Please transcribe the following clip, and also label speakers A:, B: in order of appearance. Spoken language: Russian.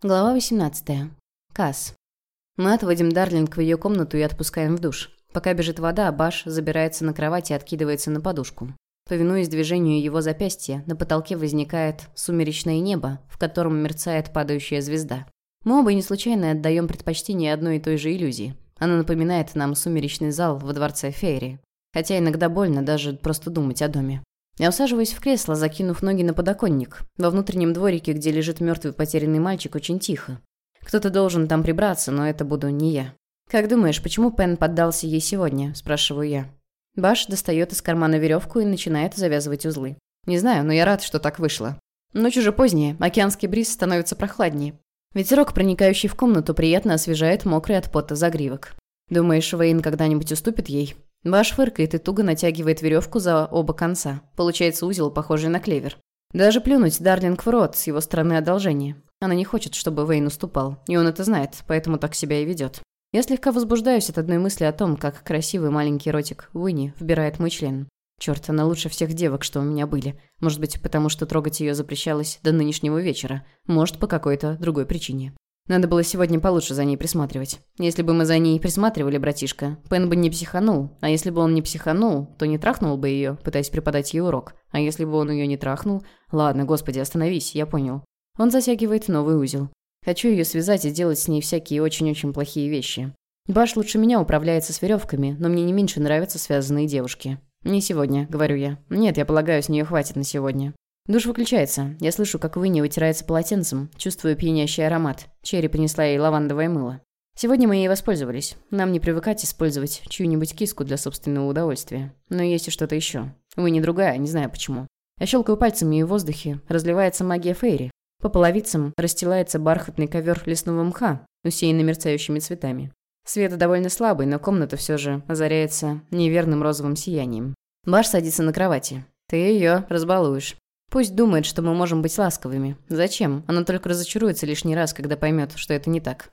A: Глава 18. Касс. Мы отводим Дарлинг в ее комнату и отпускаем в душ. Пока бежит вода, Баш забирается на кровать и откидывается на подушку. Повинуясь движению его запястья, на потолке возникает сумеречное небо, в котором мерцает падающая звезда. Мы оба не случайно отдаем предпочтение одной и той же иллюзии. Она напоминает нам сумеречный зал во дворце Фейри. Хотя иногда больно даже просто думать о доме. Я усаживаюсь в кресло, закинув ноги на подоконник. Во внутреннем дворике, где лежит мертвый потерянный мальчик, очень тихо. Кто-то должен там прибраться, но это буду не я. «Как думаешь, почему Пен поддался ей сегодня?» – спрашиваю я. Баш достает из кармана веревку и начинает завязывать узлы. «Не знаю, но я рад, что так вышло. Ночь уже поздняя, океанский бриз становится прохладнее. Ветерок, проникающий в комнату, приятно освежает мокрый от пота загривок. Думаешь, Вейн когда-нибудь уступит ей?» Баш фыркает и туго натягивает веревку за оба конца. Получается узел, похожий на клевер. Даже плюнуть Дарлинг в рот с его стороны одолжения. Она не хочет, чтобы Вейн уступал. И он это знает, поэтому так себя и ведет. Я слегка возбуждаюсь от одной мысли о том, как красивый маленький ротик Уинни вбирает мой член. Черт, она лучше всех девок, что у меня были. Может быть, потому что трогать ее запрещалось до нынешнего вечера. Может, по какой-то другой причине. Надо было сегодня получше за ней присматривать. Если бы мы за ней присматривали, братишка, Пен бы не психанул. А если бы он не психанул, то не трахнул бы ее, пытаясь преподать ей урок. А если бы он ее не трахнул... Ладно, господи, остановись, я понял. Он затягивает новый узел. Хочу ее связать и делать с ней всякие очень-очень плохие вещи. Баш лучше меня управляется с веревками, но мне не меньше нравятся связанные девушки. «Не сегодня», — говорю я. «Нет, я полагаю, с нее хватит на сегодня. Душ выключается. Я слышу, как Винни вытирается полотенцем, чувствую пьянящий аромат. Черри принесла ей лавандовое мыло. Сегодня мы ей воспользовались. Нам не привыкать использовать чью-нибудь киску для собственного удовольствия. Но есть и что-то еще. Вы не другая, не знаю почему. Я щелкаю пальцами, и в воздухе разливается магия Фейри. По половицам расстилается бархатный ковер лесного мха, усеянный мерцающими цветами. Свет довольно слабый, но комната все же озаряется неверным розовым сиянием. Баш садится на кровати. Ты ее разбалуешь. Пусть думает, что мы можем быть ласковыми. Зачем? Она только разочаруется лишний раз, когда поймет, что это не так.